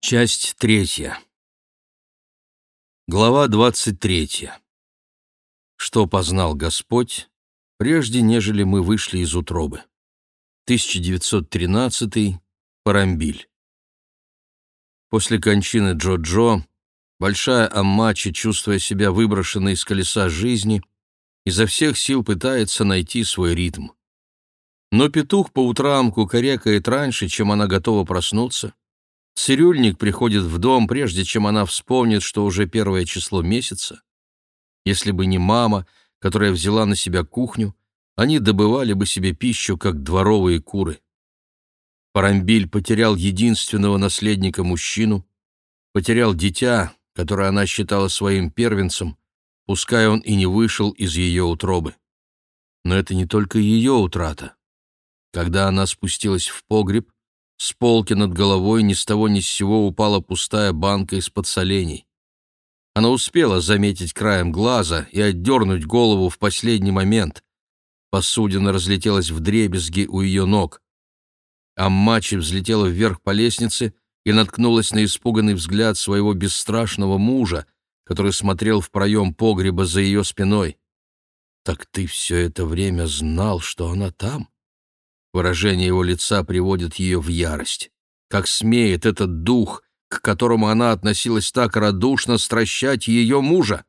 Часть третья. Глава двадцать третья. Что познал Господь, прежде нежели мы вышли из утробы. 1913. Парамбиль. После кончины Джо-Джо большая Аммачи, чувствуя себя выброшенной из колеса жизни, изо всех сил пытается найти свой ритм. Но петух по утрам кукарекает раньше, чем она готова проснуться, Цирюльник приходит в дом, прежде чем она вспомнит, что уже первое число месяца. Если бы не мама, которая взяла на себя кухню, они добывали бы себе пищу, как дворовые куры. Парамбиль потерял единственного наследника-мужчину, потерял дитя, которое она считала своим первенцем, пускай он и не вышел из ее утробы. Но это не только ее утрата. Когда она спустилась в погреб, с полки над головой ни с того ни с сего упала пустая банка из-под солений. Она успела заметить краем глаза и отдернуть голову в последний момент. Посудина разлетелась в дребезги у ее ног. Аммачи взлетела вверх по лестнице и наткнулась на испуганный взгляд своего бесстрашного мужа, который смотрел в проем погреба за ее спиной. «Так ты все это время знал, что она там?» Выражение его лица приводит ее в ярость. Как смеет этот дух, к которому она относилась так радушно, стращать ее мужа?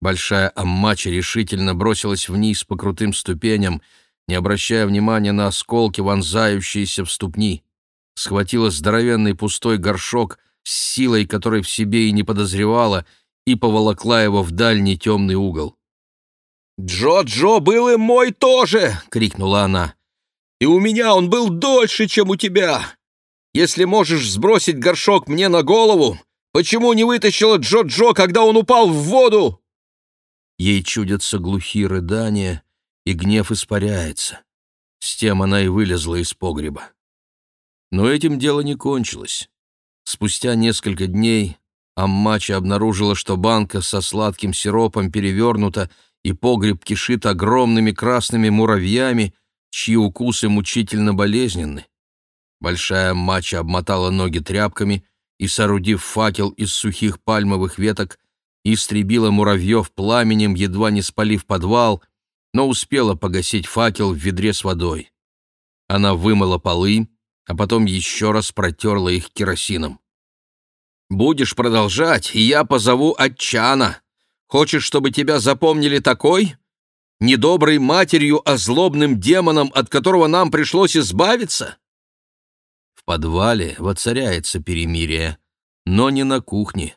Большая Аммача решительно бросилась вниз по крутым ступеням, не обращая внимания на осколки, вонзающиеся в ступни. Схватила здоровенный пустой горшок с силой, которой в себе и не подозревала, и поволокла его в дальний темный угол. «Джо-Джо был и мой тоже!» — крикнула она. И у меня он был дольше, чем у тебя. Если можешь сбросить горшок мне на голову, почему не вытащила Джо-Джо, когда он упал в воду?» Ей чудятся глухие рыдания, и гнев испаряется. С тем она и вылезла из погреба. Но этим дело не кончилось. Спустя несколько дней Аммача обнаружила, что банка со сладким сиропом перевернута, и погреб кишит огромными красными муравьями — чьи укусы мучительно болезненны. Большая мача обмотала ноги тряпками и, соорудив факел из сухих пальмовых веток, истребила муравьев пламенем, едва не спалив подвал, но успела погасить факел в ведре с водой. Она вымыла полы, а потом еще раз протерла их керосином. «Будешь продолжать, и я позову Отчана. Хочешь, чтобы тебя запомнили такой?» Недоброй матерью, а злобным демоном, от которого нам пришлось избавиться? В подвале воцаряется перемирие, но не на кухне.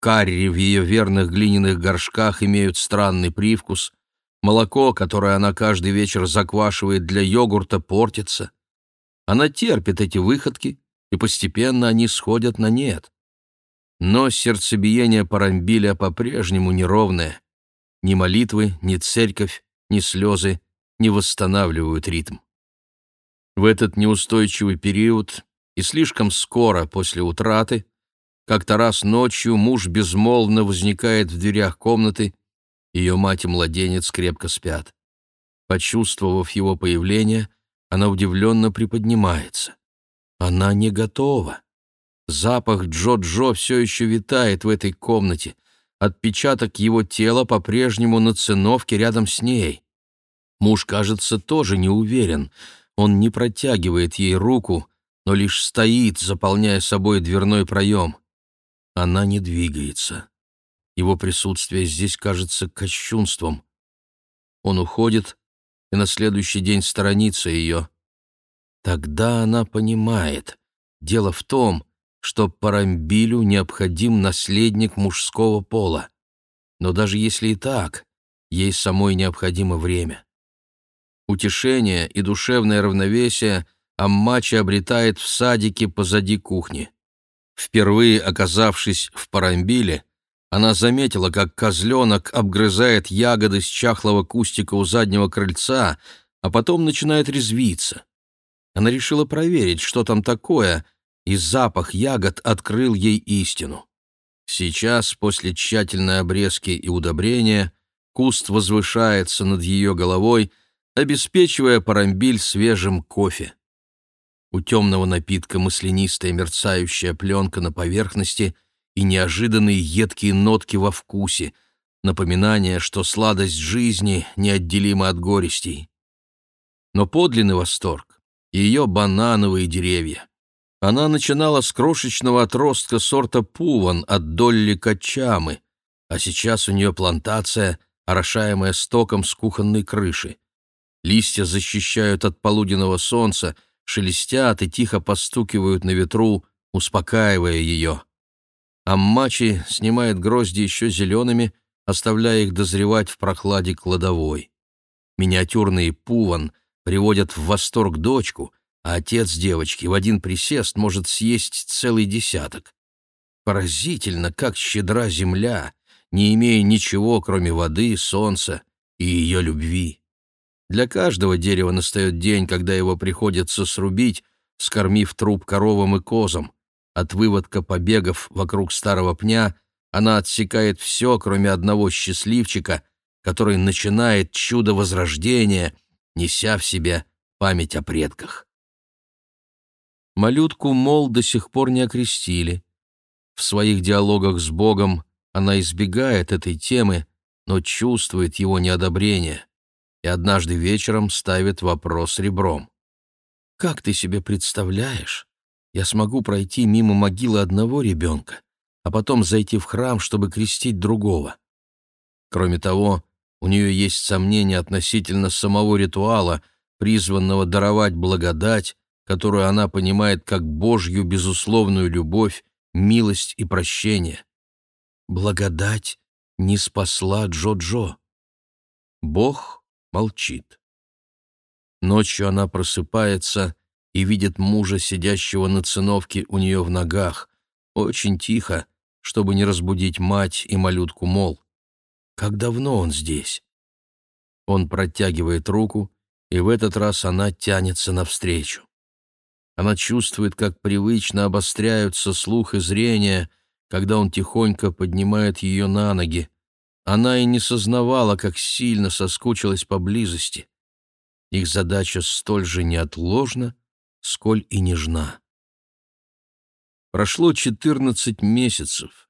Карри в ее верных глиняных горшках имеют странный привкус, молоко, которое она каждый вечер заквашивает для йогурта, портится. Она терпит эти выходки, и постепенно они сходят на нет. Но сердцебиение Парамбиля по-прежнему неровное. Ни молитвы, ни церковь, ни слезы не восстанавливают ритм. В этот неустойчивый период и слишком скоро после утраты, как-то раз ночью муж безмолвно возникает в дверях комнаты, ее мать и младенец крепко спят. Почувствовав его появление, она удивленно приподнимается. Она не готова. Запах Джо-Джо все еще витает в этой комнате, Отпечаток его тела по-прежнему на циновке рядом с ней. Муж, кажется, тоже не уверен. Он не протягивает ей руку, но лишь стоит, заполняя собой дверной проем. Она не двигается. Его присутствие здесь кажется кощунством. Он уходит и на следующий день сторонится ее. Тогда она понимает. Дело в том, что Парамбилю необходим наследник мужского пола. Но даже если и так, ей самой необходимо время. Утешение и душевное равновесие Аммачи обретает в садике позади кухни. Впервые оказавшись в Парамбиле, она заметила, как козленок обгрызает ягоды с чахлого кустика у заднего крыльца, а потом начинает резвиться. Она решила проверить, что там такое, и запах ягод открыл ей истину. Сейчас, после тщательной обрезки и удобрения, куст возвышается над ее головой, обеспечивая парамбиль свежим кофе. У темного напитка маслянистая мерцающая пленка на поверхности и неожиданные едкие нотки во вкусе, напоминание, что сладость жизни неотделима от горестей. Но подлинный восторг — ее банановые деревья. Она начинала с крошечного отростка сорта пуван от Долли Качамы, а сейчас у нее плантация, орошаемая стоком с кухонной крыши. Листья защищают от полуденного солнца, шелестят и тихо постукивают на ветру, успокаивая ее. Аммачи снимает грозди еще зелеными, оставляя их дозревать в прохладе кладовой. Миниатюрный пуван приводят в восторг дочку — а отец девочки в один присест может съесть целый десяток. Поразительно, как щедра земля, не имея ничего, кроме воды, солнца и ее любви. Для каждого дерева настает день, когда его приходится срубить, скормив труп коровам и козам. От выводка побегов вокруг старого пня она отсекает все, кроме одного счастливчика, который начинает чудо возрождения, неся в себе память о предках. Малютку, мол, до сих пор не окрестили. В своих диалогах с Богом она избегает этой темы, но чувствует его неодобрение и однажды вечером ставит вопрос ребром. «Как ты себе представляешь, я смогу пройти мимо могилы одного ребенка, а потом зайти в храм, чтобы крестить другого?» Кроме того, у нее есть сомнения относительно самого ритуала, призванного даровать благодать, которую она понимает как Божью безусловную любовь, милость и прощение. Благодать не спасла Джо-Джо. Бог молчит. Ночью она просыпается и видит мужа, сидящего на циновке у нее в ногах, очень тихо, чтобы не разбудить мать и малютку Мол. Как давно он здесь? Он протягивает руку, и в этот раз она тянется навстречу. Она чувствует, как привычно обостряются слух и зрение, когда он тихонько поднимает ее на ноги. Она и не сознавала, как сильно соскучилась поблизости. Их задача столь же неотложна, сколь и нежна. Прошло четырнадцать месяцев,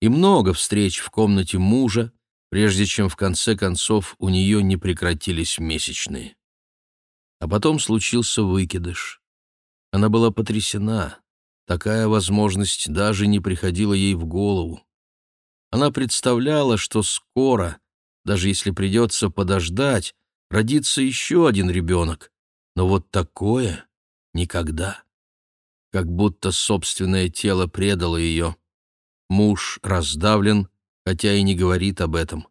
и много встреч в комнате мужа, прежде чем в конце концов у нее не прекратились месячные. А потом случился выкидыш. Она была потрясена. Такая возможность даже не приходила ей в голову. Она представляла, что скоро, даже если придется подождать, родится еще один ребенок. Но вот такое никогда. Как будто собственное тело предало ее. Муж раздавлен, хотя и не говорит об этом.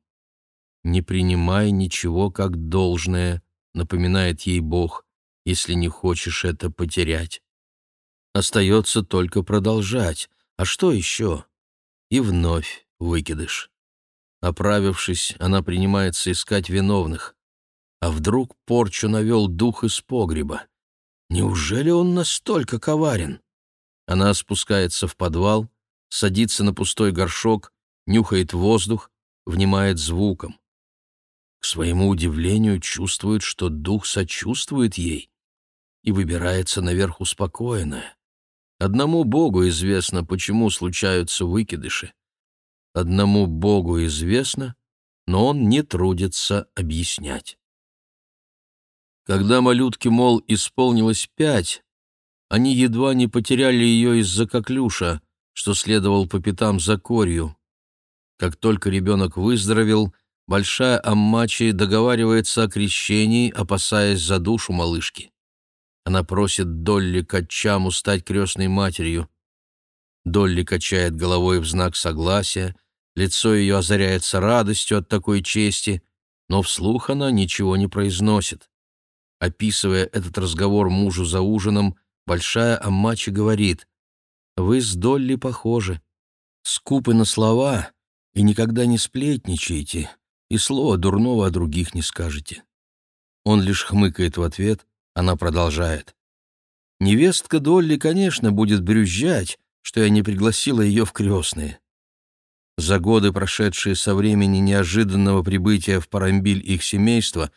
«Не принимай ничего как должное», — напоминает ей Бог если не хочешь это потерять. Остается только продолжать. А что еще? И вновь выкидыш. Оправившись, она принимается искать виновных. А вдруг порчу навел дух из погреба? Неужели он настолько коварен? Она спускается в подвал, садится на пустой горшок, нюхает воздух, внимает звуком. К своему удивлению чувствует, что дух сочувствует ей и выбирается наверх успокоенная. Одному Богу известно, почему случаются выкидыши. Одному Богу известно, но он не трудится объяснять. Когда малютке, мол, исполнилось пять, они едва не потеряли ее из-за коклюша, что следовал по пятам за корью. Как только ребенок выздоровел, большая Аммачи договаривается о крещении, опасаясь за душу малышки. Она просит Долли Качаму стать крестной матерью. Долли качает головой в знак согласия, лицо ее озаряется радостью от такой чести, но вслух она ничего не произносит. Описывая этот разговор мужу за ужином, большая Аммачи говорит, «Вы с Долли похожи, скупы на слова и никогда не сплетничаете, и слова дурного о других не скажете». Он лишь хмыкает в ответ, она продолжает. «Невестка Долли, конечно, будет брюзжать, что я не пригласила ее в крестные. За годы, прошедшие со времени неожиданного прибытия в Парамбиль их семейства,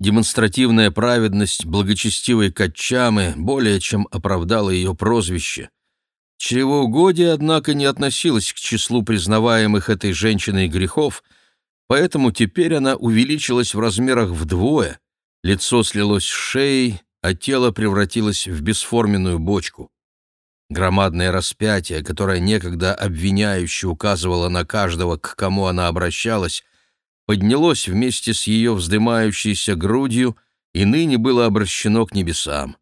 Демонстративная праведность благочестивой Качамы более чем оправдала ее прозвище. Чревоугодие, однако, не относилось к числу признаваемых этой женщиной грехов, поэтому теперь она увеличилась в размерах вдвое, лицо слилось с шеей, а тело превратилось в бесформенную бочку. Громадное распятие, которое некогда обвиняюще указывало на каждого, к кому она обращалась, поднялось вместе с ее вздымающейся грудью и ныне было обращено к небесам.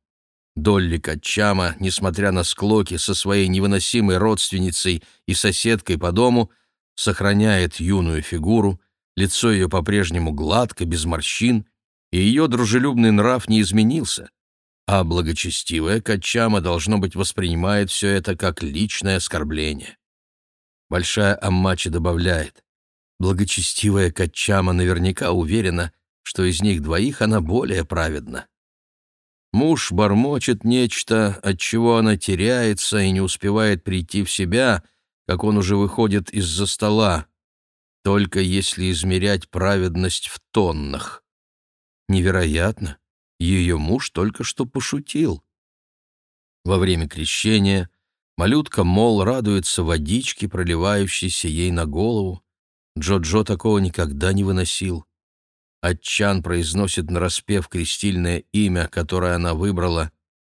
Долли Качама, несмотря на склоки со своей невыносимой родственницей и соседкой по дому, сохраняет юную фигуру, лицо ее по-прежнему гладко, без морщин, и ее дружелюбный нрав не изменился, а благочестивая Качама, должно быть, воспринимает все это как личное оскорбление. Большая Аммачи добавляет, Благочестивая Качама наверняка уверена, что из них двоих она более праведна. Муж бормочет нечто, от чего она теряется и не успевает прийти в себя, как он уже выходит из-за стола, только если измерять праведность в тоннах. Невероятно, ее муж только что пошутил. Во время крещения малютка Мол радуется водичке, проливающейся ей на голову, Джо-Джо такого никогда не выносил. Отчан произносит нараспев крестильное имя, которое она выбрала,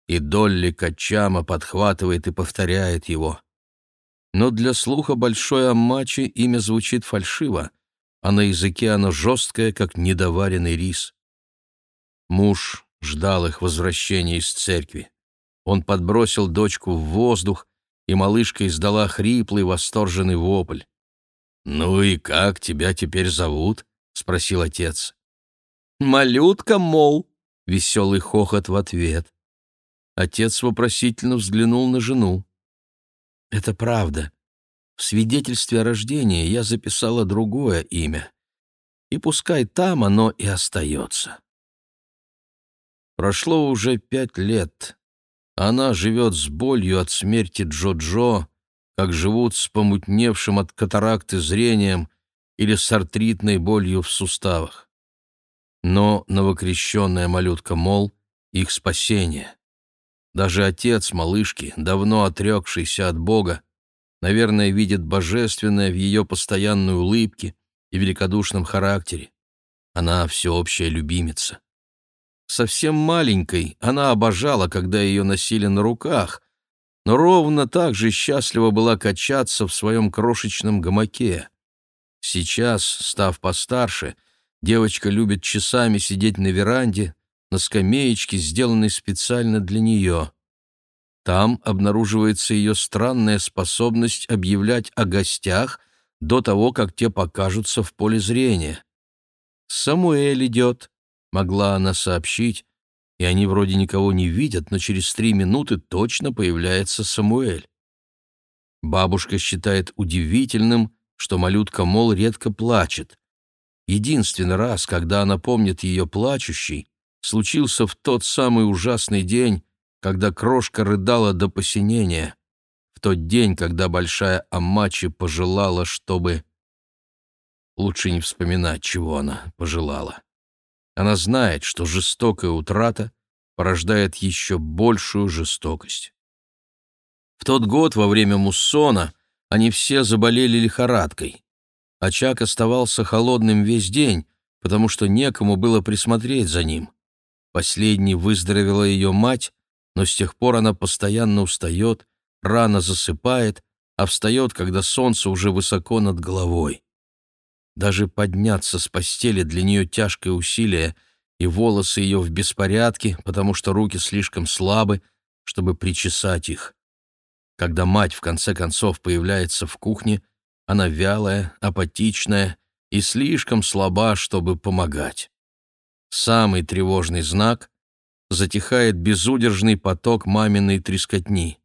и Долли Качама подхватывает и повторяет его. Но для слуха большой Аммачи имя звучит фальшиво, а на языке оно жесткое, как недоваренный рис. Муж ждал их возвращения из церкви. Он подбросил дочку в воздух, и малышка издала хриплый восторженный вопль. «Ну и как тебя теперь зовут?» — спросил отец. «Малютка, мол!» — веселый хохот в ответ. Отец вопросительно взглянул на жену. «Это правда. В свидетельстве о рождении я записала другое имя. И пускай там оно и остается». Прошло уже пять лет. Она живет с болью от смерти Джо-Джо, как живут с помутневшим от катаракты зрением или с артритной болью в суставах. Но новокрещенная малютка Мол — их спасение. Даже отец малышки, давно отрекшийся от Бога, наверное, видит божественное в ее постоянной улыбке и великодушном характере. Она всеобщая любимица. Совсем маленькой она обожала, когда ее носили на руках, но ровно так же счастлива была качаться в своем крошечном гамаке. Сейчас, став постарше, девочка любит часами сидеть на веранде, на скамеечке, сделанной специально для нее. Там обнаруживается ее странная способность объявлять о гостях до того, как те покажутся в поле зрения. «Самуэль идет», — могла она сообщить, и они вроде никого не видят, но через три минуты точно появляется Самуэль. Бабушка считает удивительным, что малютка Мол редко плачет. Единственный раз, когда она помнит ее плачущей, случился в тот самый ужасный день, когда крошка рыдала до посинения, в тот день, когда большая Амачи пожелала, чтобы... Лучше не вспоминать, чего она пожелала. Она знает, что жестокая утрата порождает еще большую жестокость. В тот год, во время муссона, они все заболели лихорадкой. Очаг оставался холодным весь день, потому что некому было присмотреть за ним. Последней выздоровела ее мать, но с тех пор она постоянно устает, рано засыпает, а встает, когда солнце уже высоко над головой. Даже подняться с постели для нее тяжкое усилие, и волосы ее в беспорядке, потому что руки слишком слабы, чтобы причесать их. Когда мать в конце концов появляется в кухне, она вялая, апатичная и слишком слаба, чтобы помогать. Самый тревожный знак — затихает безудержный поток маминой трескотни.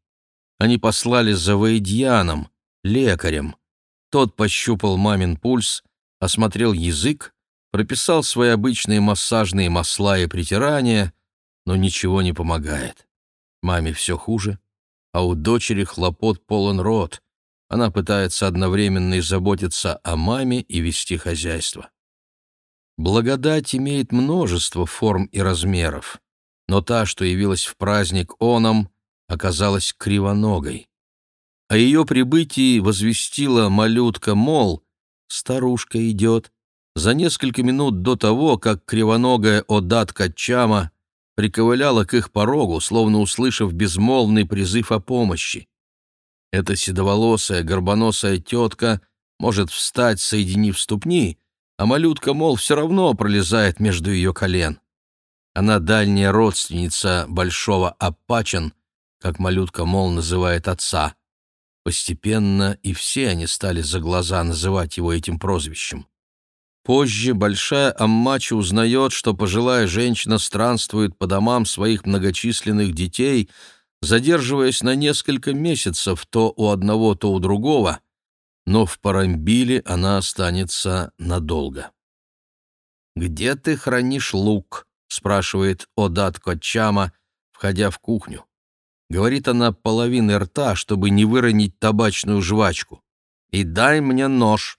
Они послали за Вейдьяном, лекарем. Тот пощупал мамин пульс осмотрел язык, прописал свои обычные массажные масла и притирания, но ничего не помогает. Маме все хуже, а у дочери хлопот полон рот. Она пытается одновременно и заботиться о маме и вести хозяйство. Благодать имеет множество форм и размеров, но та, что явилась в праздник Оном, оказалась кривоногой. О ее прибытии возвестила малютка, мол, старушка идет, за несколько минут до того, как кривоногая Одат Качама приковыляла к их порогу, словно услышав безмолвный призыв о помощи. Эта седоволосая, горбоносая тетка может встать, соединив ступни, а малютка, мол, все равно пролезает между ее колен. Она дальняя родственница большого Апачен, как малютка, мол, называет отца. Постепенно и все они стали за глаза называть его этим прозвищем. Позже большая Аммача узнает, что пожилая женщина странствует по домам своих многочисленных детей, задерживаясь на несколько месяцев то у одного, то у другого, но в Парамбиле она останется надолго. «Где ты хранишь лук?» — спрашивает Одат Кочама, входя в кухню. Говорит она половиной рта, чтобы не выронить табачную жвачку. «И дай мне нож.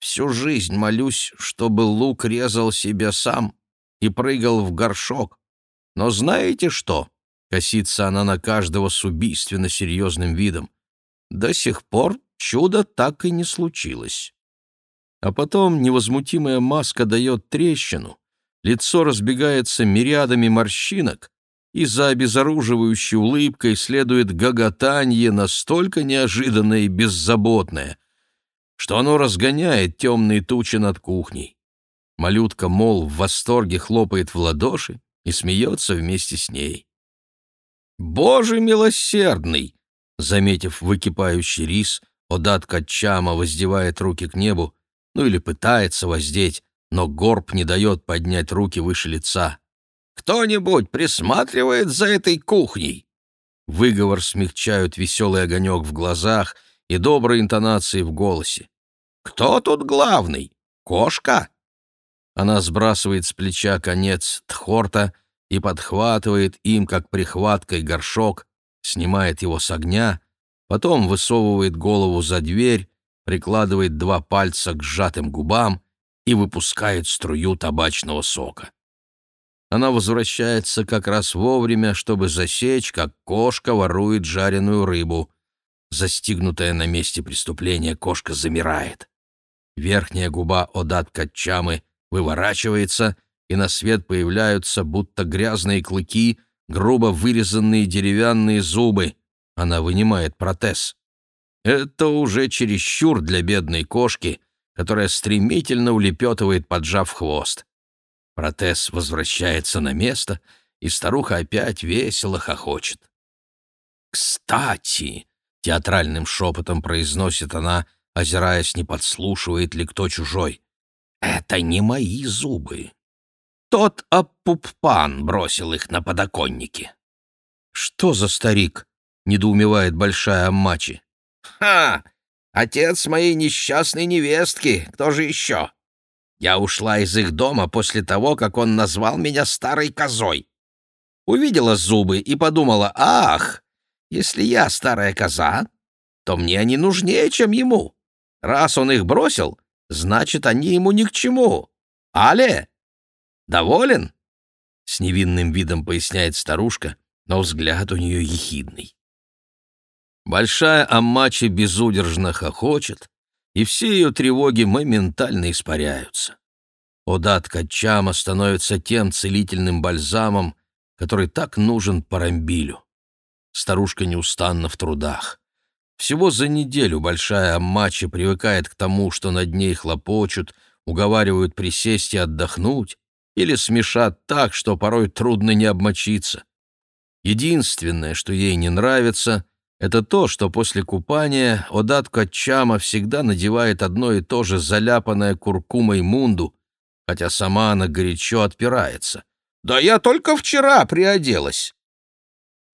Всю жизнь молюсь, чтобы лук резал себя сам и прыгал в горшок. Но знаете что?» — косится она на каждого с убийственно серьезным видом. «До сих пор чудо так и не случилось. А потом невозмутимая маска дает трещину, лицо разбегается мириадами морщинок, и за обезоруживающей улыбкой следует гоготанье настолько неожиданное и беззаботное, что оно разгоняет темные тучи над кухней. Малютка, мол, в восторге хлопает в ладоши и смеется вместе с ней. «Боже милосердный!» Заметив выкипающий рис, Одат Качама воздевает руки к небу, ну или пытается воздеть, но горб не дает поднять руки выше лица. «Кто-нибудь присматривает за этой кухней?» Выговор смягчают веселый огонек в глазах и добрые интонации в голосе. «Кто тут главный? Кошка?» Она сбрасывает с плеча конец тхорта и подхватывает им, как прихваткой, горшок, снимает его с огня потом высовывает голову за дверь, прикладывает два пальца к сжатым губам и выпускает струю табачного сока. Она возвращается как раз вовремя, чтобы засечь, как кошка ворует жареную рыбу. Застигнутая на месте преступления, кошка замирает. Верхняя губа Одат Качамы выворачивается, и на свет появляются, будто грязные клыки, грубо вырезанные деревянные зубы. Она вынимает протез. Это уже чересчур для бедной кошки, которая стремительно улепетывает, поджав хвост. Протез возвращается на место, и старуха опять весело хохочет. «Кстати!» — театральным шепотом произносит она, озираясь, не подслушивает ли кто чужой. «Это не мои зубы. Тот Аппуппан бросил их на подоконнике». «Что за старик?» недоумевает большая Аммачи. «Ха! Отец моей несчастной невестки! Кто же еще? Я ушла из их дома после того, как он назвал меня старой козой. Увидела зубы и подумала, ах, если я старая коза, то мне они нужнее, чем ему. Раз он их бросил, значит, они ему ни к чему. Але? Доволен?» С невинным видом поясняет старушка, но взгляд у нее ехидный. Большая Аммачи безудержно хохочет, и все ее тревоги моментально испаряются. Одат Качама становится тем целительным бальзамом, который так нужен Парамбилю. Старушка неустанно в трудах. Всего за неделю большая Аммачи привыкает к тому, что над ней хлопочут, уговаривают присесть и отдохнуть, или смешат так, что порой трудно не обмочиться. Единственное, что ей не нравится — это то, что после купания Одат Качама всегда надевает одно и то же заляпанное куркумой мунду, хотя сама она горячо отпирается. «Да я только вчера приоделась!»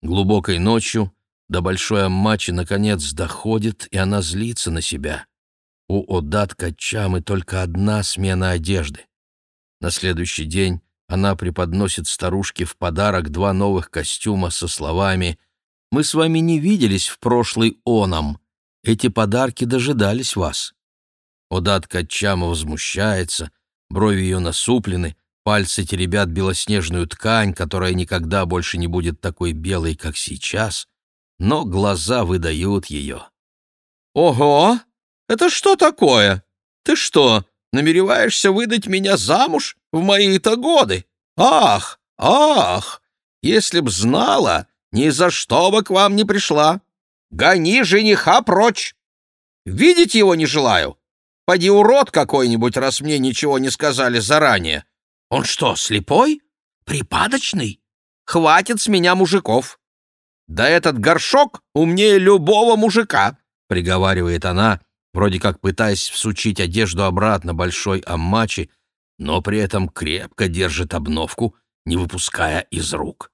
Глубокой ночью до большой аммачи наконец доходит, и она злится на себя. У Одат Качамы только одна смена одежды. На следующий день она преподносит старушке в подарок два новых костюма со словами — мы с вами не виделись в прошлый оном. Эти подарки дожидались вас». Одат Качама возмущается, брови ее насуплены, пальцы теребят белоснежную ткань, которая никогда больше не будет такой белой, как сейчас, но глаза выдают ее. «Ого! Это что такое? Ты что, намереваешься выдать меня замуж в мои-то годы? Ах, ах! Если б знала, ни за что бы к вам не пришла. Гони жениха прочь! Видеть его не желаю. Поди урод какой-нибудь, раз мне ничего не сказали заранее. Он что, слепой? Припадочный? Хватит с меня мужиков. Да этот горшок умнее любого мужика, приговаривает она, вроде как пытаясь всучить одежду обратно большой аммачи, но при этом крепко держит обновку, не выпуская из рук.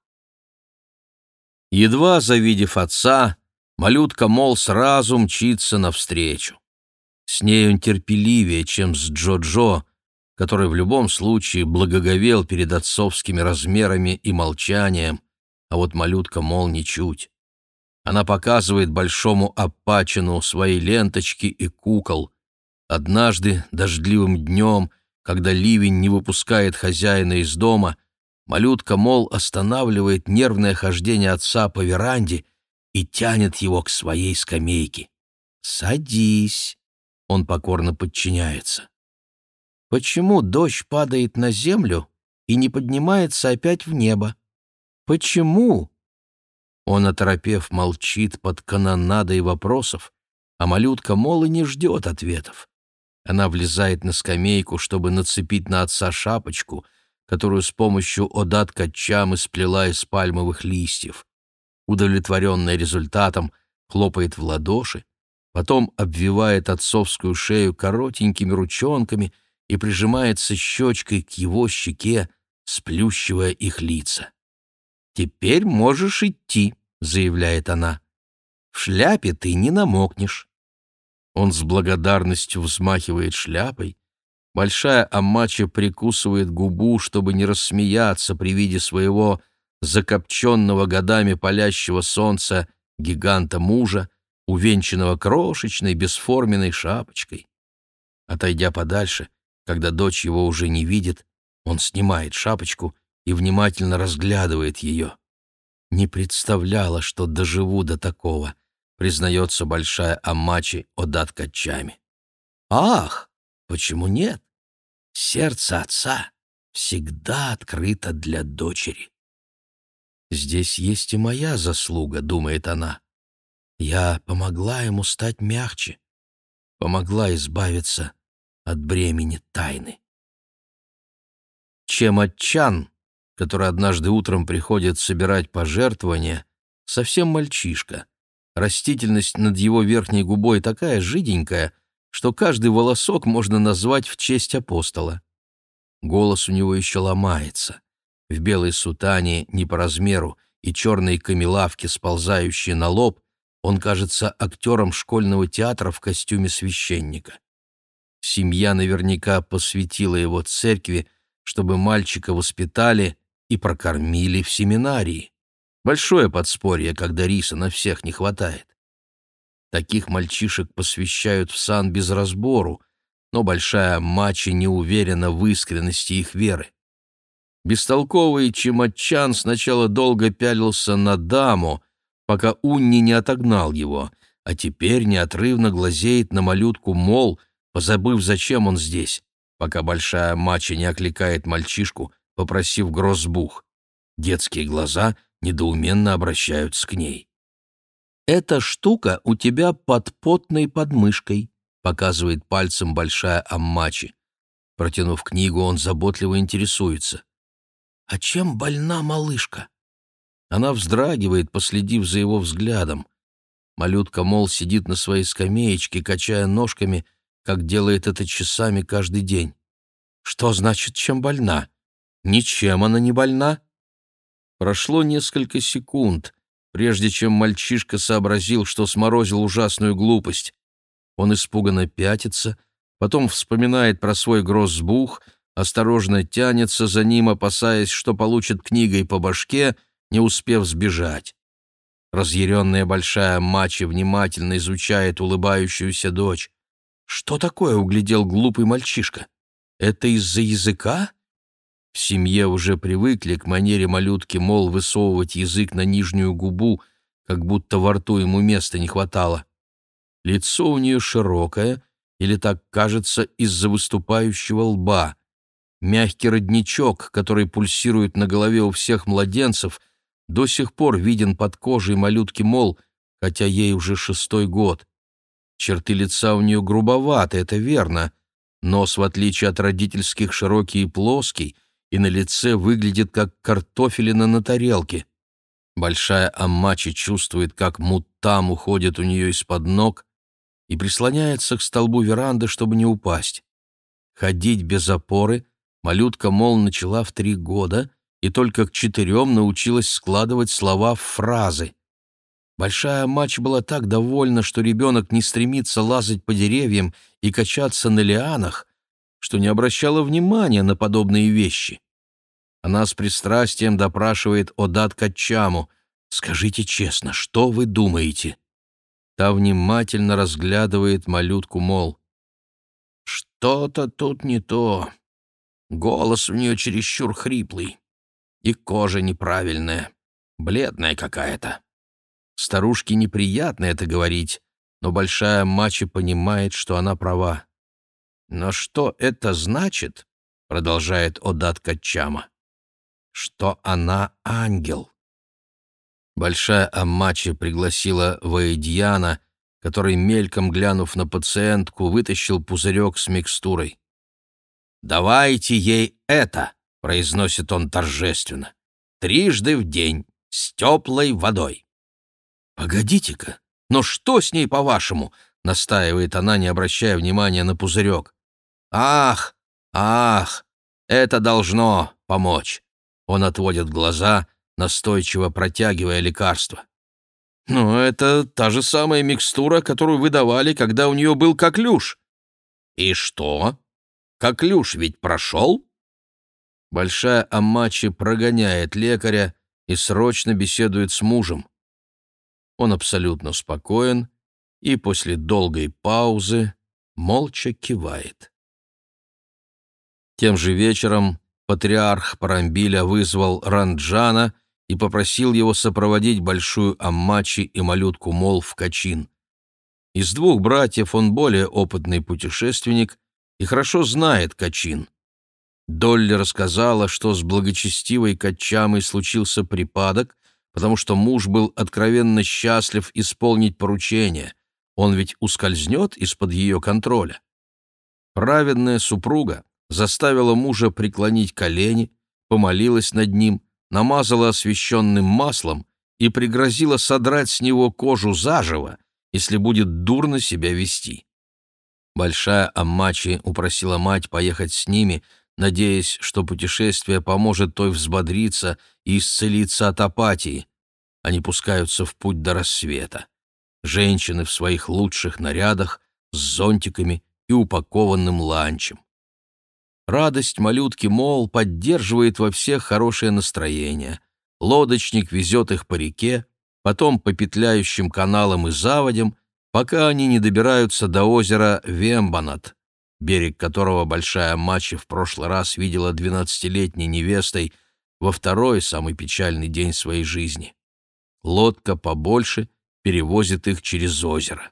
Едва завидев отца, малютка, мол, сразу мчится навстречу. С ней он терпеливее, чем с Джо-Джо, который в любом случае благоговел перед отцовскими размерами и молчанием, а вот малютка, мол, ничуть. Она показывает большому Апачину свои ленточки и кукол. Однажды, дождливым днем, когда ливень не выпускает хозяина из дома, малютка, мол, останавливает нервное хождение отца по веранде и тянет его к своей скамейке. «Садись!» Он покорно подчиняется. Почему дождь падает на землю и не поднимается опять в небо? Почему? Он, оторопев, молчит под канонадой вопросов, а малютка Мола не ждет ответов. Она влезает на скамейку, чтобы нацепить на отца шапочку, которую с помощью одат качам сплела из пальмовых листьев. Удовлетворенная результатом, хлопает в ладоши, потом обвивает отцовскую шею коротенькими ручонками и прижимается щечкой к его щеке, сплющивая их лица. «Теперь можешь идти», — заявляет она. «В шляпе ты не намокнешь». Он с благодарностью взмахивает шляпой. Большая Амача прикусывает губу, чтобы не рассмеяться при виде своего закопченного годами палящего солнца гиганта-мужа, увенчанного крошечной бесформенной шапочкой. Отойдя подальше, когда дочь его уже не видит, он снимает шапочку и внимательно разглядывает ее. Не представляла, что доживу до такого, признается большая Амачи Одат Качами. Ах, почему нет? Сердце отца всегда открыто для дочери. Здесь есть и моя заслуга, думает она. Я помогла ему стать мягче, помогла избавиться от бремени тайны. Чем отчан который однажды утром приходит собирать пожертвования, совсем мальчишка. Растительность над его верхней губой такая жиденькая, что каждый волосок можно назвать в честь апостола. Голос у него еще ломается. В белой сутане не по размеру и черной камелавке, сползающей на лоб, он кажется актером школьного театра в костюме священника. Семья наверняка посвятила его церкви, чтобы мальчика воспитали и прокормили в семинарии. Большое подспорье, когда риса на всех не хватает. Таких мальчишек посвящают в сан без разбору, но большая мача не уверена в искренности их веры. Бестолковый Чематчан сначала долго пялился на даму, пока Унни не отогнал его, а теперь неотрывно глазеет на малютку Мол, позабыв, зачем он здесь, пока большая мача не окликает мальчишку, попросив грозбух. Детские глаза недоуменно обращаются к ней. «Эта штука у тебя под потной подмышкой», — показывает пальцем большая Аммачи. Протянув книгу, он заботливо интересуется. «А чем больна малышка?» Она вздрагивает, последив за его взглядом. Малютка, мол, сидит на своей скамеечке, качая ножками, как делает это часами каждый день. «Что значит, чем больна?» Ничем она не больна. Прошло несколько секунд, прежде чем мальчишка сообразил, что сморозил ужасную глупость. Он испуганно пятится, потом вспоминает про свой грозбух, осторожно тянется за ним, опасаясь, что получит книгой по башке, не успев сбежать. Разъяренная большая мача внимательно изучает улыбающуюся дочь. Что такое углядел глупый мальчишка? Это из-за языка? В семье уже привыкли к манере малютки, мол, высовывать язык на нижнюю губу, как будто во рту ему места не хватало. Лицо у нее широкое, или так кажется из-за выступающего лба. Мягкий родничок, который пульсирует на голове у всех младенцев, до сих пор виден под кожей малютки Мол, хотя ей уже шестой год. Черты лица у нее грубоваты, это верно. Нос, в отличие от родительских, широкий и плоский, и на лице выглядит как картофелина на тарелке. Большая Аммачи чувствует, как мутам уходит у нее из-под ног и прислоняется к столбу веранды, чтобы не упасть. Ходить без опоры малютка, мол, начала в три года и только к четырем научилась складывать слова в фразы. Большая Аммачи была так довольна, что ребенок не стремится лазать по деревьям и качаться на лианах, что не обращала внимания на подобные вещи. Она с пристрастием допрашивает Одат Качаму. «Скажите честно, что вы думаете?» Та внимательно разглядывает малютку, мол. «Что-то тут не то. Голос у нее чересчур хриплый. И кожа неправильная, бледная какая-то. Старушке неприятно это говорить, но большая мача понимает, что она права. «Но что это значит?» — продолжает Одат Качама. «Что она ангел». Большая Аммачи пригласила Ваидьяна, который, мельком глянув на пациентку, вытащил пузырек с микстурой. «Давайте ей это!» — произносит он торжественно. «Трижды в день, с теплой водой». «Погодите-ка, но что с ней, по-вашему?» — настаивает она, не обращая внимания на пузырек. «Ах, ах, это должно помочь!» Он отводит глаза — настойчиво протягивая лекарство. «Ну, это та же самая микстура, которую вы давали, когда у нее был коклюш». «И что? Коклюш ведь прошел?» Большая Амачи прогоняет лекаря и срочно беседует с мужем. Он абсолютно спокоен и после долгой паузы молча кивает. Тем же вечером патриарх Парамбиля вызвал Ранджана и попросил его сопроводить большую Аммачи и малютку Мол в Качин. Из двух братьев он более опытный путешественник и хорошо знает Качин. Долли рассказала, что с благочестивой Качамой случился припадок, потому что муж был откровенно счастлив исполнить поручение. Он ведь ускользнет из-под ее контроля. Праведная супруга заставила мужа преклонить колени, помолилась над ним — намазала освященным маслом и пригрозила содрать с него кожу заживо, если будет дурно себя вести. Большая Аммачи упросила мать поехать с ними, надеясь, что путешествие поможет той взбодриться и исцелиться от апатии. Они пускаются в путь до рассвета. Женщины в своих лучших нарядах, с зонтиками и упакованным ланчем. Радость малютки Мол поддерживает во всех хорошее настроение. Лодочник везет их по реке, потом по петляющим каналам и заводям, пока они не добираются до озера Вембанат, берег которого Большая Мачи в прошлый раз видела двенадцатилетней невестой во второй, самый печальный день своей жизни. Лодка побольше перевозит их через озеро.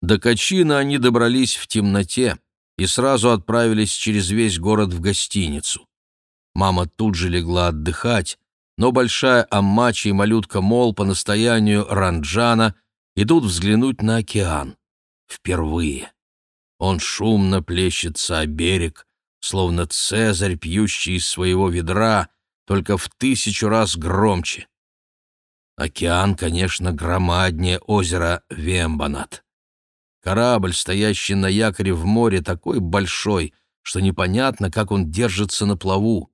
До Качина они добрались в темноте, и сразу отправились через весь город в гостиницу. Мама тут же легла отдыхать, но большая Аммачи и малютка Мол по настоянию Ранджана идут взглянуть на океан. Впервые. Он шумно плещется о берег, словно цезарь, пьющий из своего ведра, только в тысячу раз громче. Океан, конечно, громаднее озера Вембанат. Корабль, стоящий на якоре в море, такой большой, что непонятно, как он держится на плаву.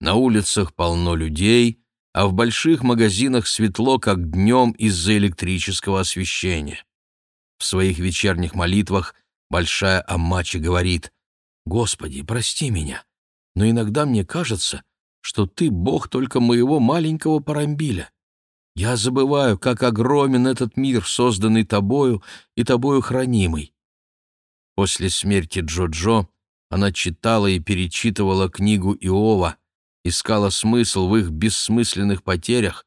На улицах полно людей, а в больших магазинах светло, как днем из-за электрического освещения. В своих вечерних молитвах большая Аммачи говорит «Господи, прости меня, но иногда мне кажется, что ты Бог только моего маленького Парамбиля. Я забываю, как огромен этот мир, созданный тобою и тобою хранимый. После смерти Джо-Джо она читала и перечитывала книгу Иова, искала смысл в их бессмысленных потерях,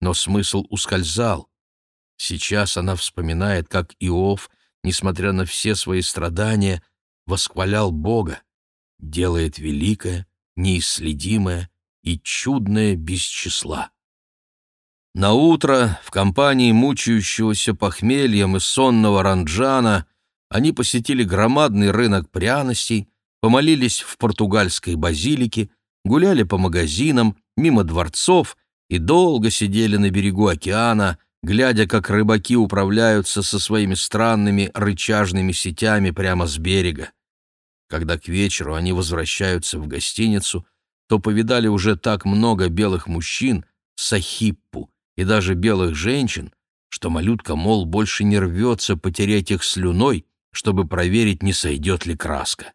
но смысл ускользал. Сейчас она вспоминает, как Иов, несмотря на все свои страдания, восхвалял Бога, делает великое, неисследимое и чудное без числа. На утро в компании мучающегося похмельем и сонного ранджана они посетили громадный рынок пряностей, помолились в португальской базилике, гуляли по магазинам, мимо дворцов и долго сидели на берегу океана, глядя, как рыбаки управляются со своими странными рычажными сетями прямо с берега. Когда к вечеру они возвращаются в гостиницу, то повидали уже так много белых мужчин, сахиппу, и даже белых женщин, что малютка, мол, больше не рвется потерять их слюной, чтобы проверить, не сойдет ли краска.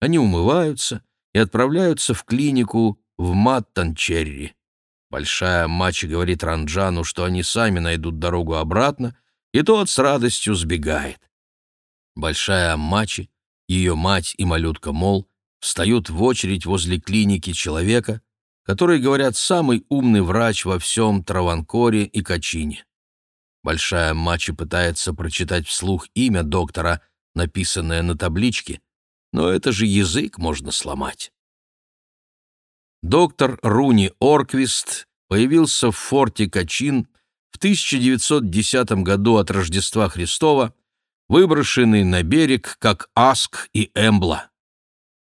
Они умываются и отправляются в клинику в Маттанчерри. Большая мача говорит Ранджану, что они сами найдут дорогу обратно, и тот с радостью сбегает. Большая мачи, ее мать и малютка Мол встают в очередь возле клиники человека, который, говорят, самый умный врач во всем Траванкоре и Качине. Большая Мачи пытается прочитать вслух имя доктора, написанное на табличке, но это же язык можно сломать. Доктор Руни Орквист появился в форте Качин в 1910 году от Рождества Христова, выброшенный на берег как Аск и Эмбла.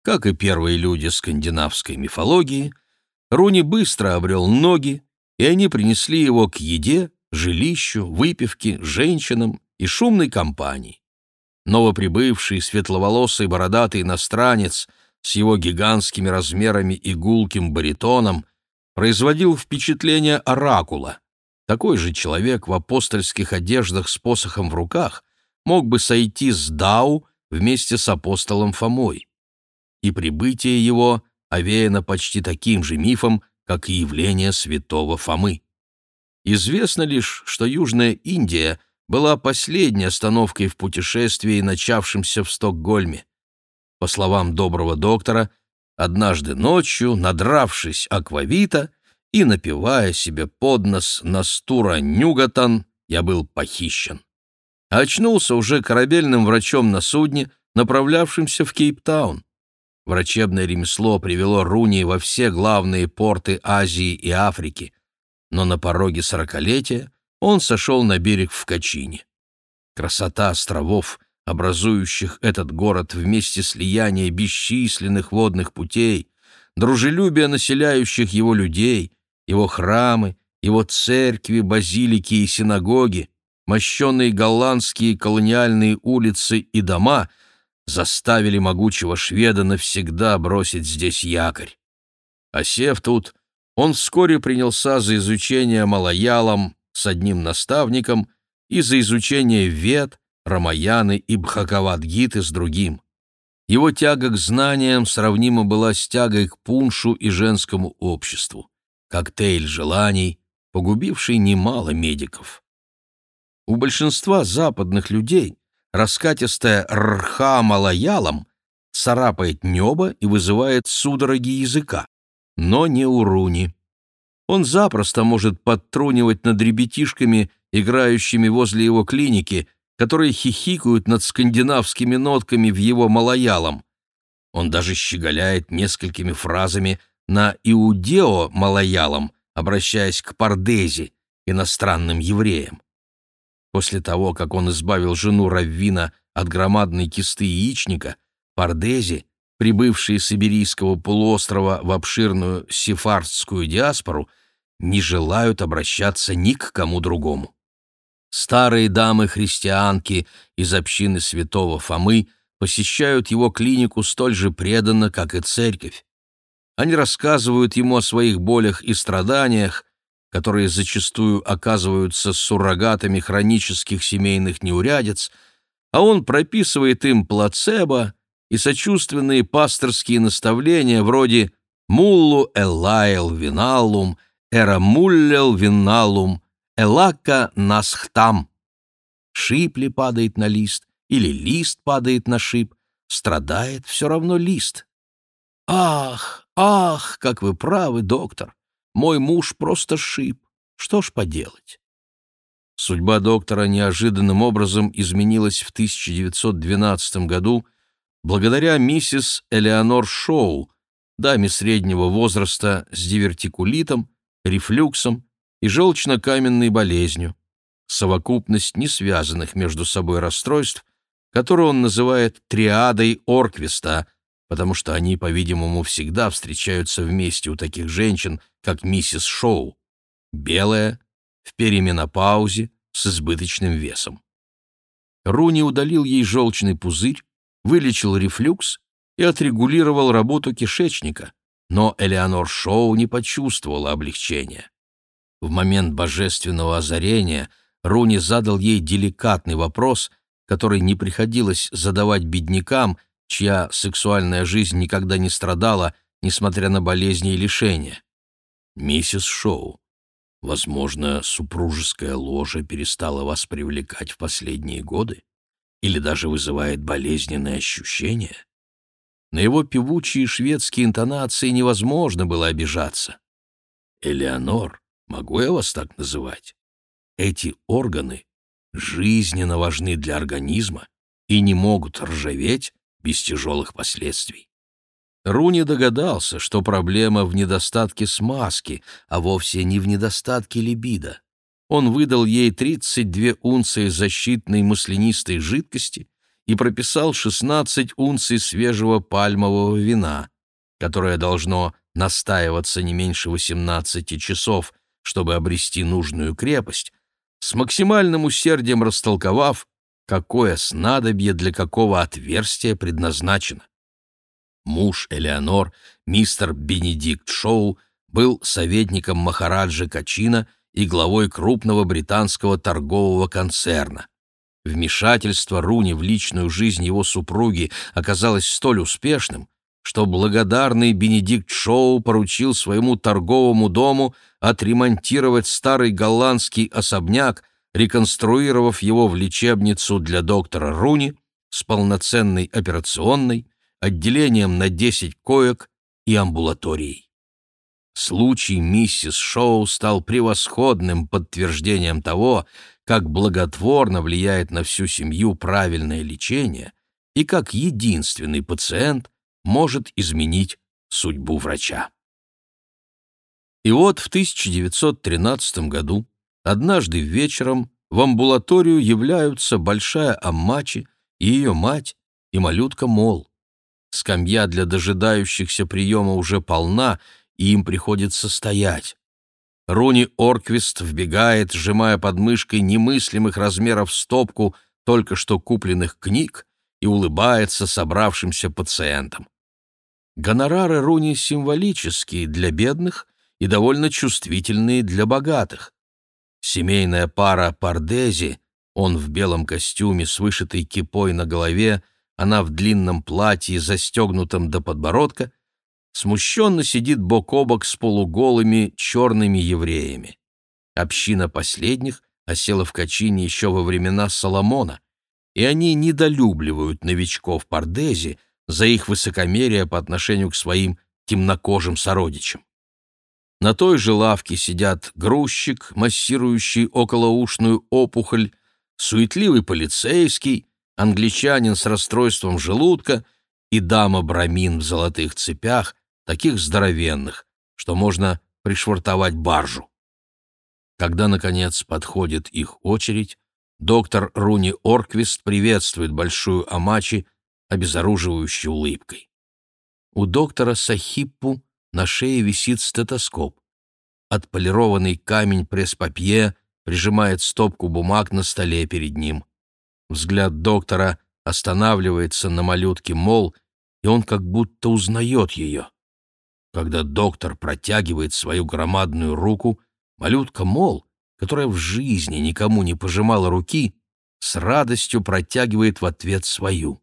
Как и первые люди скандинавской мифологии — Руни быстро обрел ноги, и они принесли его к еде, жилищу, выпивке, женщинам и шумной компании. Новоприбывший светловолосый бородатый иностранец с его гигантскими размерами и гулким баритоном производил впечатление оракула. Такой же человек в апостольских одеждах с посохом в руках мог бы сойти с Дау вместе с апостолом Фомой. И прибытие его овеяна почти таким же мифом, как и явление святого Фомы. Известно лишь, что Южная Индия была последней остановкой в путешествии, начавшемся в Стокгольме. По словам доброго доктора, однажды ночью, надравшись аквавита и напивая себе под нос Настура Нюгатан, я был похищен. очнулся уже корабельным врачом на судне, направлявшимся в Кейптаун. Врачебное ремесло привело Руни во все главные порты Азии и Африки, но на пороге сорокалетия он сошел на берег в Качине. Красота островов, образующих этот город вместе слияния бесчисленных водных путей, дружелюбие населяющих его людей, его храмы, его церкви, базилики и синагоги, мощенные голландские колониальные улицы и дома — заставили могучего шведа навсегда бросить здесь якорь. Осев тут, он вскоре принялся за изучение малоялом с одним наставником и за изучение вед, рамаяны и бхакавадгиты с другим. Его тяга к знаниям сравнима была с тягой к пуншу и женскому обществу, коктейль желаний, погубивший немало медиков. У большинства западных людей раскатистая рха малоялом царапает небо и вызывает судороги языка, но не у Руни. Он запросто может подтрунивать над ребятишками, играющими возле его клиники, которые хихикают над скандинавскими нотками в его малоялом. Он даже щеголяет несколькими фразами на иудео-малоялом, обращаясь к Пардези, иностранным евреям. После того, как он избавил жену Раввина от громадной кисты яичника, Пардези, прибывшие с Иберийского полуострова в обширную сефардскую диаспору, не желают обращаться ни к кому другому. Старые дамы-христианки из общины святого Фомы посещают его клинику столь же преданно, как и церковь. Они рассказывают ему о своих болях и страданиях, которые зачастую оказываются суррогатами хронических семейных неурядиц, а он прописывает им плацебо и сочувственные пасторские наставления вроде «Муллу эллайл виналум, эрамуллел виналум, элака насхтам». Шип ли падает на лист, или лист падает на шип, страдает все равно лист. Ах, ах, как вы правы, доктор. Мой муж просто шип. Что ж поделать? Судьба доктора неожиданным образом изменилась в 1912 году благодаря миссис Элеонор Шоу, даме среднего возраста с дивертикулитом, рефлюксом и желчно-каменной болезнью, совокупность несвязанных между собой расстройств, которую он называет триадой Орквиста, потому что они, по-видимому, всегда встречаются вместе у таких женщин, как миссис Шоу. Белая, в перименопаузе, с избыточным весом. Руни удалил ей желчный пузырь, вылечил рефлюкс и отрегулировал работу кишечника, но Элеонор Шоу не почувствовала облегчения. В момент божественного озарения Руни задал ей деликатный вопрос, который не приходилось задавать беднякам, чья сексуальная жизнь никогда не страдала, несмотря на болезни и лишения. «Миссис Шоу, возможно, супружеская ложа перестала вас привлекать в последние годы? Или даже вызывает болезненные ощущения?» На его певучие шведские интонации невозможно было обижаться. «Элеонор, могу я вас так называть? Эти органы жизненно важны для организма и не могут ржаветь без тяжелых последствий. Руни догадался, что проблема в недостатке смазки, а вовсе не в недостатке либидо. Он выдал ей 32 унции защитной маслянистой жидкости и прописал 16 унций свежего пальмового вина, которое должно настаиваться не меньше 18 часов, чтобы обрести нужную крепость, с максимальным усердием растолковав, какое снадобье для какого отверстия предназначено. Муж Элеонор, мистер Бенедикт Шоу, был советником Махараджи Качина и главой крупного британского торгового концерна. Вмешательство Руни в личную жизнь его супруги оказалось столь успешным, что благодарный Бенедикт Шоу поручил своему торговому дому отремонтировать старый голландский особняк, реконструировав его в лечебницу для доктора Руни с полноценной операционной, отделением на 10 коек и амбулаторией. Случай миссис Шоу стал превосходным подтверждением того, как благотворно влияет на всю семью правильное лечение и как единственный пациент может изменить судьбу врача. И вот в 1913 году, однажды вечером, в амбулаторию являются Большая Аммачи и ее мать и малютка Мол. Скамья для дожидающихся приема уже полна, и им приходится стоять. Руни Орквист вбегает, сжимая под мышкой немыслимых размеров стопку только что купленных книг и улыбается собравшимся пациентам. Гонорары Руни символические для бедных и довольно чувствительные для богатых. Семейная пара Пардези, он в белом костюме с вышитой кипой на голове, она в длинном платье, застегнутом до подбородка, смущенно сидит бок о бок с полуголыми черными евреями. Община последних осела в Качине еще во времена Соломона, и они недолюбливают новичков Пардези за их высокомерие по отношению к своим темнокожим сородичам. На той же лавке сидят грузчик, массирующий околоушную опухоль, суетливый полицейский, англичанин с расстройством желудка и дама Брамин в золотых цепях, таких здоровенных, что можно пришвартовать баржу. Когда, наконец, подходит их очередь, доктор Руни Орквист приветствует большую Амачи обезоруживающей улыбкой. У доктора Сахиппу на шее висит стетоскоп. Отполированный камень пресс-папье прижимает стопку бумаг на столе перед ним. Взгляд доктора останавливается на малютке Мол, и он как будто узнает ее. Когда доктор протягивает свою громадную руку, малютка Мол, которая в жизни никому не пожимала руки, с радостью протягивает в ответ свою.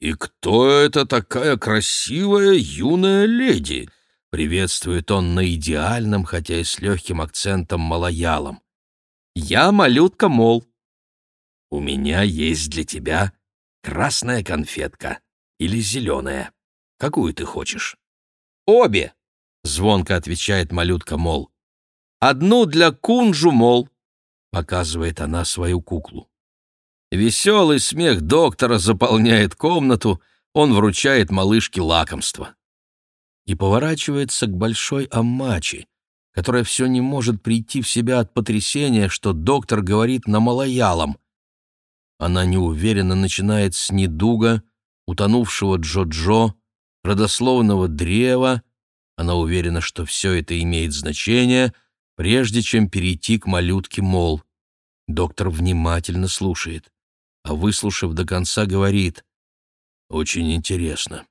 «И кто это такая красивая юная леди?» — приветствует он на идеальном, хотя и с легким акцентом малоялом. «Я малютка Мол». «У меня есть для тебя Красная конфетка или зеленая? Какую ты хочешь?» «Обе!» — звонко отвечает малютка, мол. «Одну для кунжу, мол!» — показывает она свою куклу. Веселый смех доктора заполняет комнату, он вручает малышке лакомство. И поворачивается к большой Аммачи, которая все не может прийти в себя от потрясения, что доктор говорит на малоялом. Она неуверенно начинает с недуга, утонувшего Джо-Джо, родословного древа. Она уверена, что все это имеет значение, прежде чем перейти к малютке Мол. Доктор внимательно слушает а выслушав до конца, говорит «Очень интересно.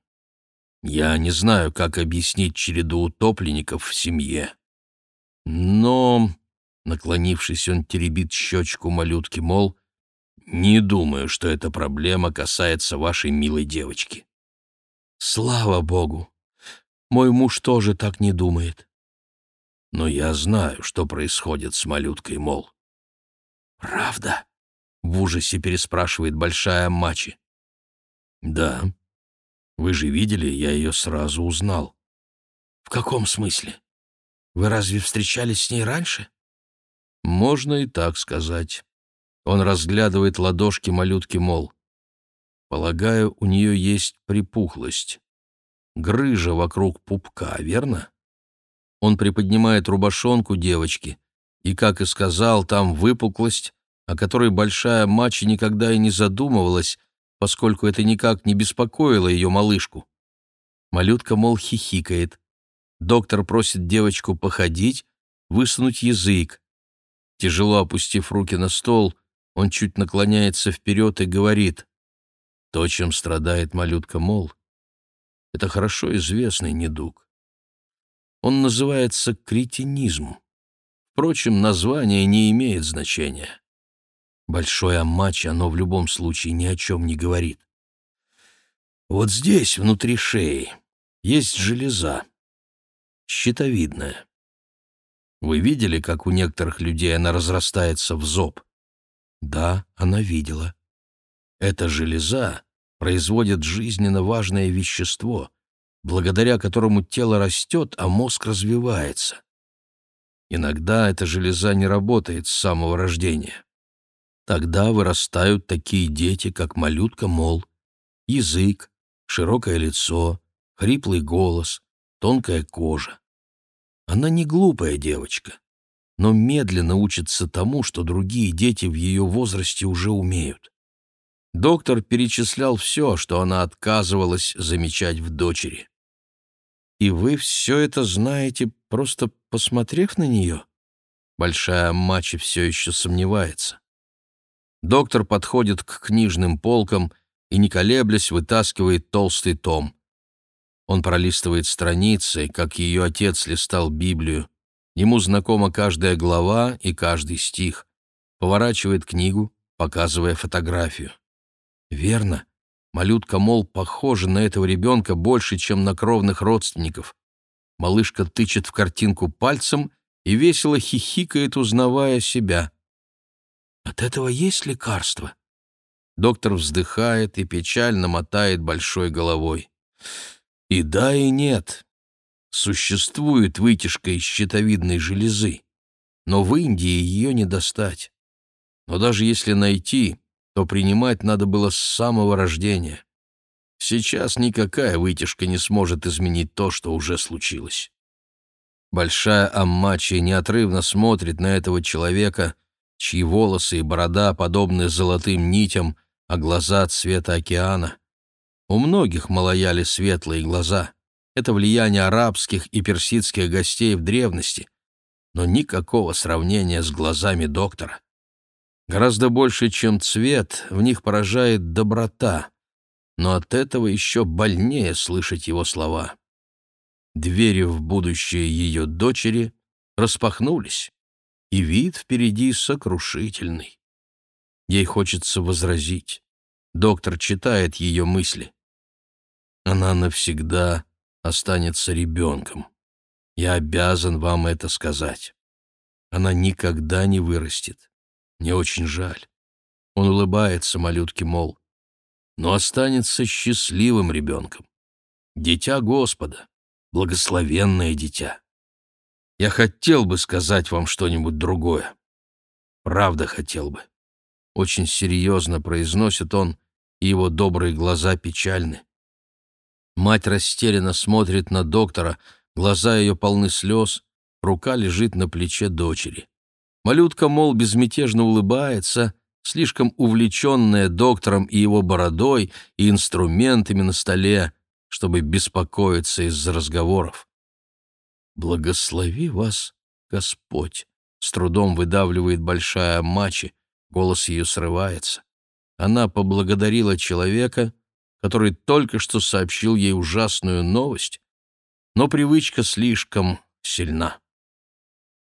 Я не знаю, как объяснить череду утопленников в семье. Но, наклонившись, он теребит щечку малютки, мол, не думаю, что эта проблема касается вашей милой девочки. Слава богу! Мой муж тоже так не думает. Но я знаю, что происходит с малюткой, мол. Правда? — в ужасе переспрашивает большая Мачи. «Да. Вы же видели, я ее сразу узнал». «В каком смысле? Вы разве встречались с ней раньше?» «Можно и так сказать». Он разглядывает ладошки малютки, мол. «Полагаю, у нее есть припухлость. Грыжа вокруг пупка, верно?» Он приподнимает рубашонку девочки, и, как и сказал, там выпуклость, о которой большая Мачи никогда и не задумывалась, поскольку это никак не беспокоило ее малышку. Малютка, мол, хихикает. Доктор просит девочку походить, высунуть язык. Тяжело опустив руки на стол, он чуть наклоняется вперед и говорит, «То, чем страдает малютка Мол, это хорошо известный недуг. Он называется кретинизм. Впрочем, название не имеет значения. Большое аммачи оно в любом случае ни о чем не говорит. Вот здесь, внутри шеи, есть железа, щитовидная. Вы видели, как у некоторых людей она разрастается в зоб? Да, она видела. Эта железа производит жизненно важное вещество, благодаря которому тело растет, а мозг развивается. Иногда эта железа не работает с самого рождения. Тогда вырастают такие дети, как малютка Мол. Язык, широкое лицо, хриплый голос, тонкая кожа. Она не глупая девочка, но медленно учится тому, что другие дети в ее возрасте уже умеют. Доктор перечислял все, что она отказывалась замечать в дочери. «И вы все это знаете, просто посмотрев на нее?» Большая Мачи все еще сомневается. Доктор подходит к книжным полкам и, не колеблясь, вытаскивает толстый том. Он пролистывает страницы, как ее отец листал Библию. Ему знакома каждая глава и каждый стих. Поворачивает книгу, показывая фотографию. Верно, малютка, мол, похожа на этого ребенка больше, чем на кровных родственников. Малышка тычет в картинку пальцем и весело хихикает, узнавая себя. От этого есть лекарство? Доктор вздыхает и печально мотает большой головой. И да, и нет. Существует вытяжка из щитовидной железы, но в Индии ее не достать. Но даже если найти, то принимать надо было с самого рождения. Сейчас никакая вытяжка не сможет изменить то, что уже случилось. Большая Аммачи неотрывно смотрит на этого человека, чьи волосы и борода подобны золотым нитям, а глаза цвета океана. У многих малояли светлые глаза. Это влияние арабских и персидских гостей в древности, но никакого сравнения с глазами доктора. Гораздо больше, чем цвет, в них поражает доброта, но от этого еще больнее слышать его слова. Двери в будущее ее дочери распахнулись и вид впереди сокрушительный. Ей хочется возразить. Доктор читает ее мысли. Она навсегда останется ребенком. Я обязан вам это сказать. Она никогда не вырастет. Мне очень жаль. Он улыбается малютке, мол. но останется счастливым ребенком. Дитя Господа, благословенное дитя. Я хотел бы сказать вам что-нибудь другое. Правда хотел бы. Очень серьезно произносит он, и его добрые глаза печальны. Мать растерянно смотрит на доктора, глаза ее полны слез, рука лежит на плече дочери. Малютка, мол, безмятежно улыбается, слишком увлеченная доктором и его бородой, и инструментами на столе, чтобы беспокоиться из-за разговоров. «Благослови вас, Господь!» — с трудом выдавливает большая мачи, голос ее срывается. Она поблагодарила человека, который только что сообщил ей ужасную новость, но привычка слишком сильна.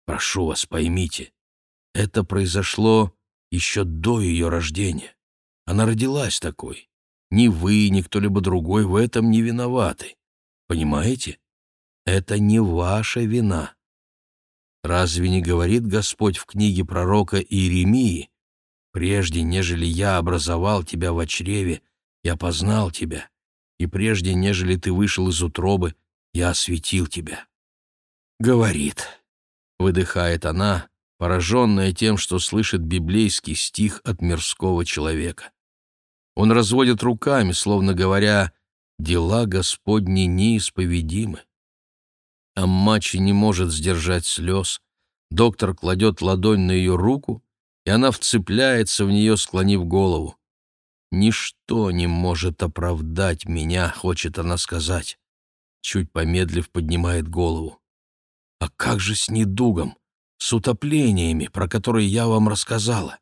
Прошу вас, поймите, это произошло еще до ее рождения. Она родилась такой. Ни вы, ни кто-либо другой в этом не виноваты. Понимаете? Это не ваша вина. Разве не говорит Господь в книге пророка Иеремии, «Прежде, нежели я образовал тебя в чреве, я познал тебя, и прежде, нежели ты вышел из утробы, я осветил тебя». Говорит, выдыхает она, пораженная тем, что слышит библейский стих от мирского человека. Он разводит руками, словно говоря, «Дела Господни неисповедимы». Аммачи не может сдержать слез. Доктор кладет ладонь на ее руку, и она вцепляется в нее, склонив голову. «Ничто не может оправдать меня», — хочет она сказать. Чуть помедлив, поднимает голову. «А как же с недугом, с утоплениями, про которые я вам рассказала?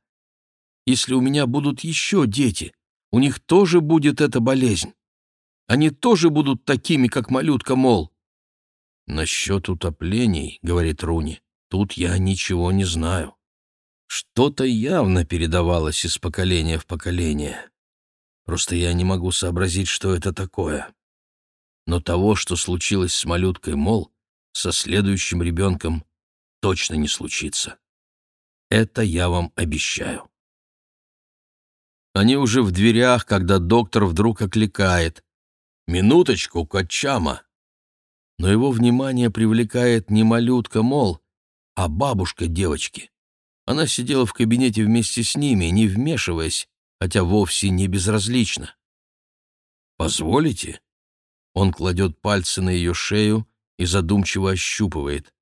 Если у меня будут еще дети, у них тоже будет эта болезнь. Они тоже будут такими, как малютка, мол». «Насчет утоплений, — говорит Руни, — тут я ничего не знаю. Что-то явно передавалось из поколения в поколение. Просто я не могу сообразить, что это такое. Но того, что случилось с малюткой Мол, со следующим ребенком точно не случится. Это я вам обещаю. Они уже в дверях, когда доктор вдруг окликает. «Минуточку, Качама!» но его внимание привлекает не малютка Мол, а бабушка девочки. Она сидела в кабинете вместе с ними, не вмешиваясь, хотя вовсе не безразлично. «Позволите?» Он кладет пальцы на ее шею и задумчиво ощупывает.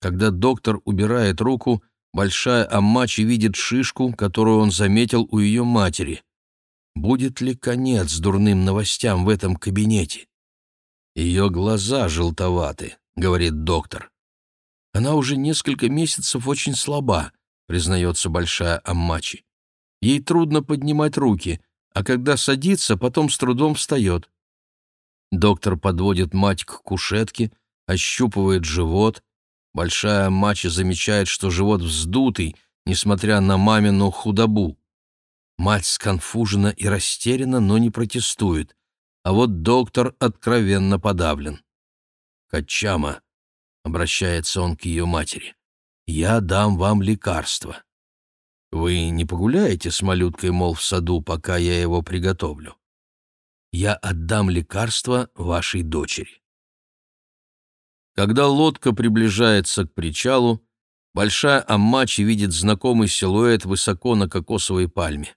Когда доктор убирает руку, большая Аммачи видит шишку, которую он заметил у ее матери. Будет ли конец дурным новостям в этом кабинете? Ее глаза желтоваты, говорит доктор. Она уже несколько месяцев очень слаба, признается большая Аммачи. Ей трудно поднимать руки, а когда садится, потом с трудом встает. Доктор подводит мать к кушетке, ощупывает живот. Большая Аммачи замечает, что живот вздутый, несмотря на мамину худобу. Мать сконфужена и растеряна, но не протестует а вот доктор откровенно подавлен. «Качама», — обращается он к ее матери, — «я дам вам лекарство. Вы не погуляете с малюткой, мол, в саду, пока я его приготовлю? Я отдам лекарство вашей дочери». Когда лодка приближается к причалу, большая Аммачи видит знакомый силуэт высоко на кокосовой пальме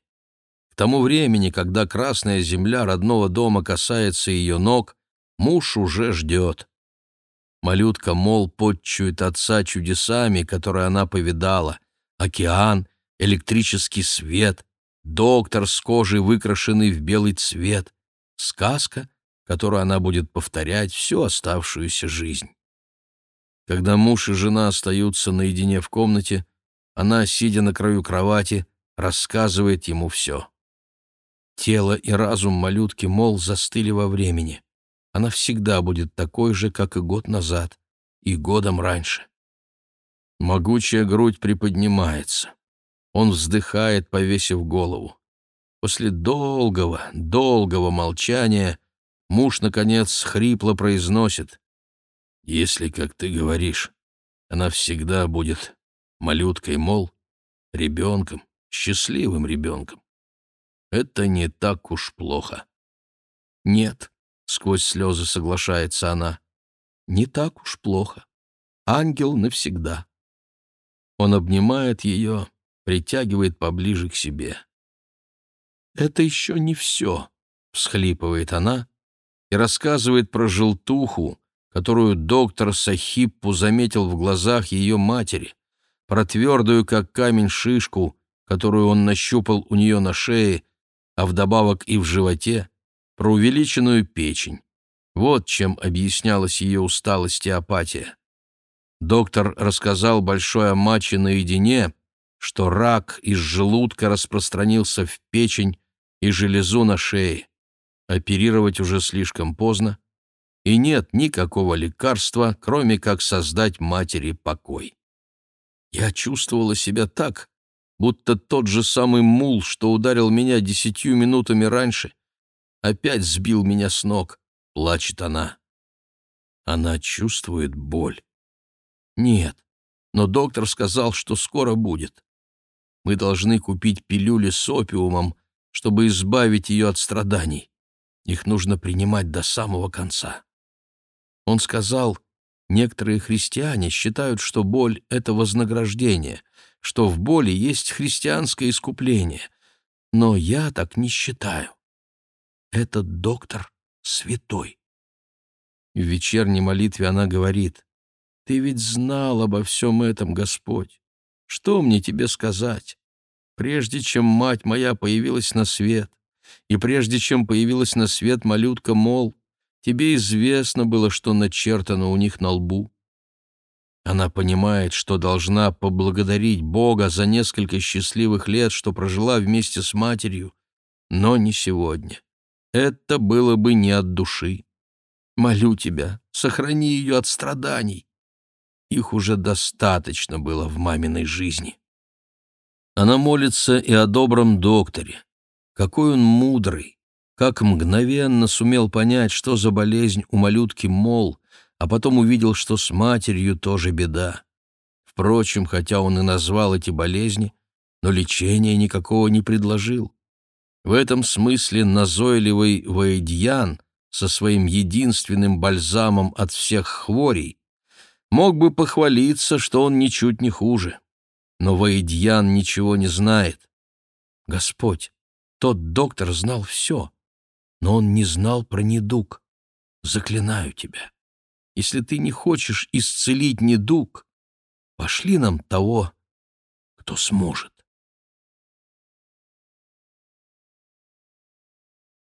тому времени, когда красная земля родного дома касается ее ног, муж уже ждет. Малютка, мол, подчует отца чудесами, которые она повидала. Океан, электрический свет, доктор с кожей, выкрашенный в белый цвет. Сказка, которую она будет повторять всю оставшуюся жизнь. Когда муж и жена остаются наедине в комнате, она, сидя на краю кровати, рассказывает ему все. Тело и разум малютки, мол, застыли во времени. Она всегда будет такой же, как и год назад, и годом раньше. Могучая грудь приподнимается. Он вздыхает, повесив голову. После долгого, долгого молчания муж, наконец, хрипло произносит. «Если, как ты говоришь, она всегда будет малюткой, мол, ребенком, счастливым ребенком, Это не так уж плохо. Нет, сквозь слезы соглашается она. Не так уж плохо. Ангел навсегда. Он обнимает ее, притягивает поближе к себе. «Это еще не все», — всхлипывает она и рассказывает про желтуху, которую доктор Сахиппу заметил в глазах ее матери, про твердую, как камень, шишку, которую он нащупал у нее на шее, а вдобавок и в животе, про увеличенную печень. Вот чем объяснялась ее усталость и апатия. Доктор рассказал большой Амаче наедине, что рак из желудка распространился в печень и железу на шее. Оперировать уже слишком поздно, и нет никакого лекарства, кроме как создать матери покой. Я чувствовала себя так, будто тот же самый мул, что ударил меня десятью минутами раньше, опять сбил меня с ног, плачет она. Она чувствует боль. Нет, но доктор сказал, что скоро будет. Мы должны купить пилюли с опиумом, чтобы избавить ее от страданий. Их нужно принимать до самого конца. Он сказал, некоторые христиане считают, что боль — это вознаграждение, что в боли есть христианское искупление. Но я так не считаю. Этот доктор святой. В вечерней молитве она говорит, ты ведь знал обо всем этом, Господь. Что мне тебе сказать? Прежде чем мать моя появилась на свет, и прежде чем появилась на свет малютка Мол, тебе известно было, что начертано у них на лбу. Она понимает, что должна поблагодарить Бога за несколько счастливых лет, что прожила вместе с матерью, но не сегодня. Это было бы не от души. Молю тебя, сохрани ее от страданий. Их уже достаточно было в маминой жизни. Она молится и о добром докторе. Какой он мудрый, как мгновенно сумел понять, что за болезнь у малютки Мол, а потом увидел, что с матерью тоже беда. Впрочем, хотя он и назвал эти болезни, но лечения никакого не предложил. В этом смысле назойливый Ваидьян со своим единственным бальзамом от всех хворей мог бы похвалиться, что он ничуть не хуже. Но Ваидьян ничего не знает. Господь, тот доктор знал все, но он не знал про недуг. Заклинаю тебя, если ты не хочешь исцелить недуг, пошли нам того, кто сможет.